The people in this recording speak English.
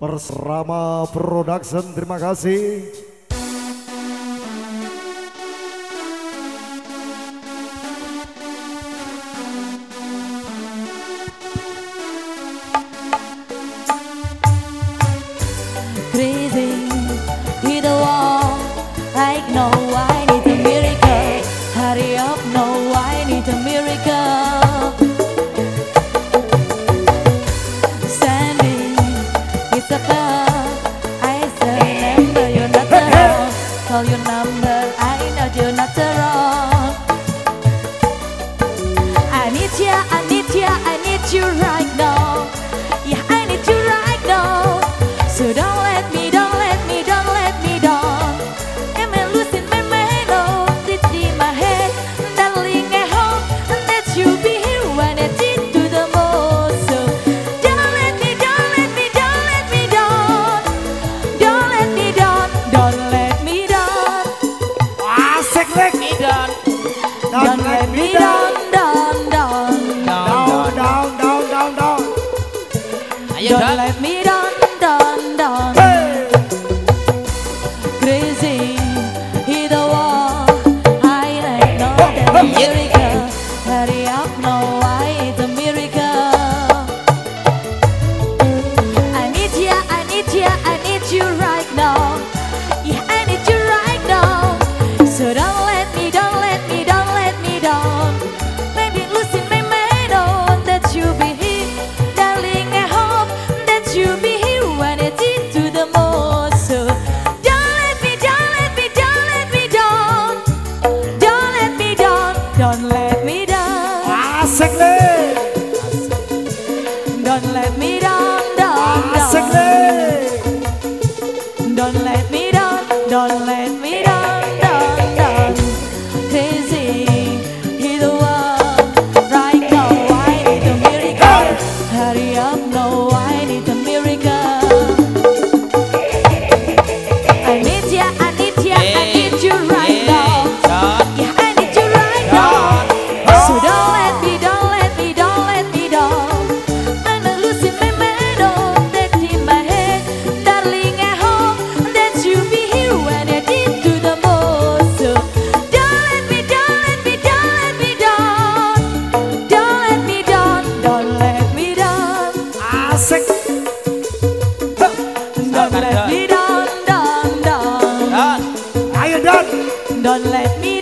Persrama Production terima kasih. Crazy in the wall like no I need a miracle. Hurry up no I need a miracle. Yeah, I need ya, I need you right now. Yeah, I need you right now. So don't Asik nih. Don't let me down, down, down. Asik nih. Don't let me down, don't let me down, down, down. Crazy, he the one. Right now, I need a miracle. Hurry up, no, I need a miracle. I need ya, I need ya, I need ya. don't let me